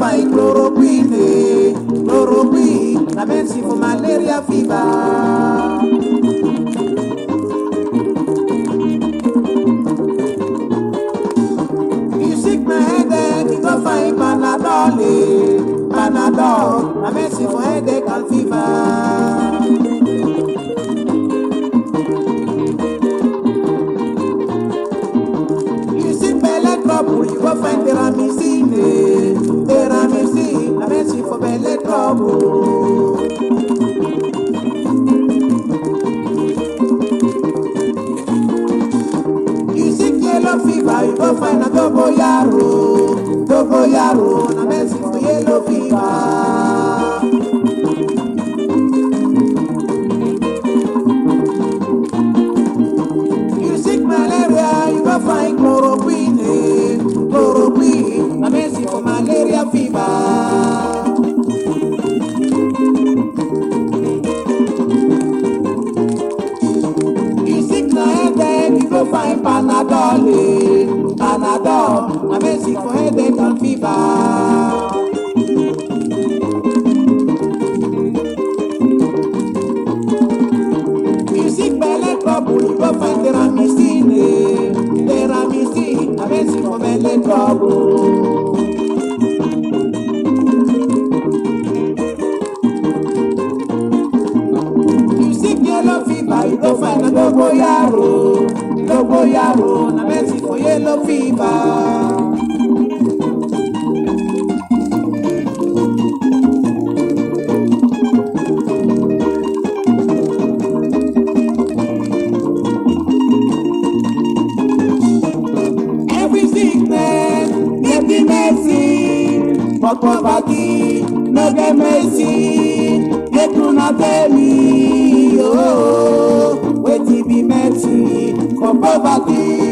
find chloroquine. Chloroquine, na medicine for malaria fever. Dogoyaro, dogoyaro, na for yellow fever. Every sickness get no get. Make una tell me, oh, medicine for poverty?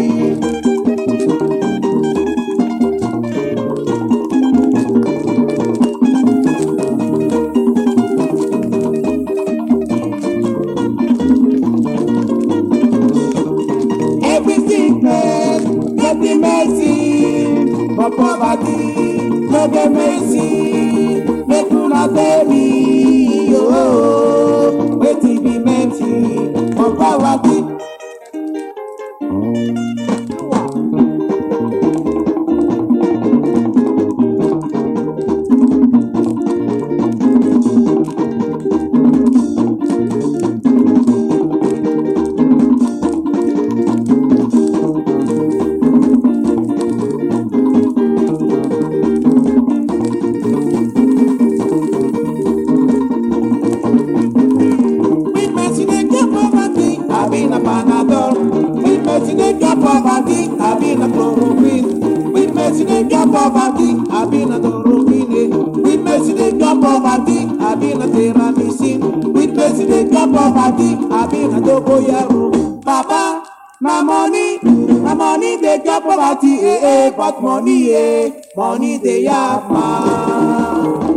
Chloroquine. With medicine dey cure poverty, I be na chloroquine. With medicine dey cure poverty, I be na Terramycin. With medicine dey cure poverty, I be na dogoyaro. Papa, na money, na money dey cure poverty, eh eh, but money eh, money dey yapa.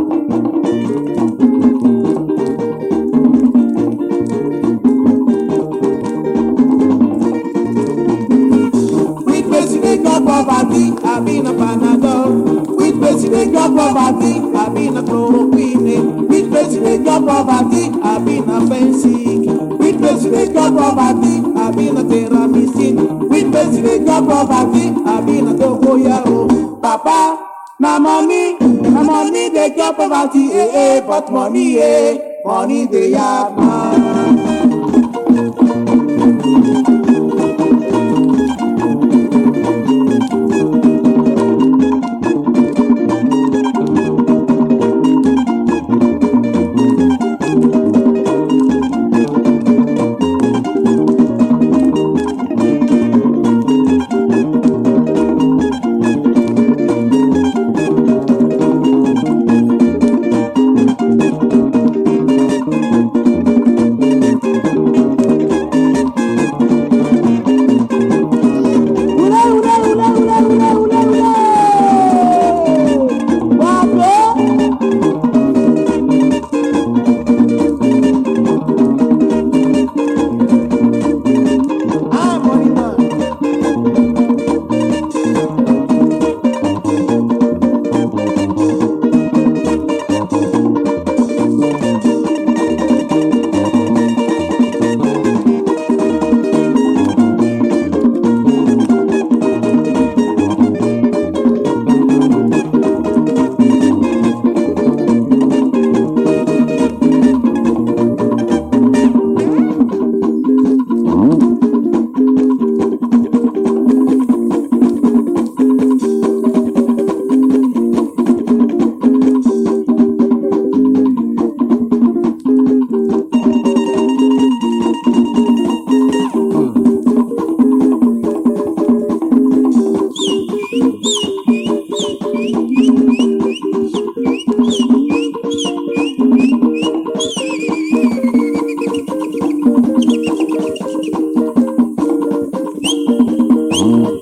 With poverty, I been a chloroquine. With president of poverty, I been a fancy. With president of poverty, I been a Terramycin. With president of poverty, I been a Dogoyaro. Papa, na money, na money dey cure poverty, eh eh, but money eh, money dey yapa. Azul.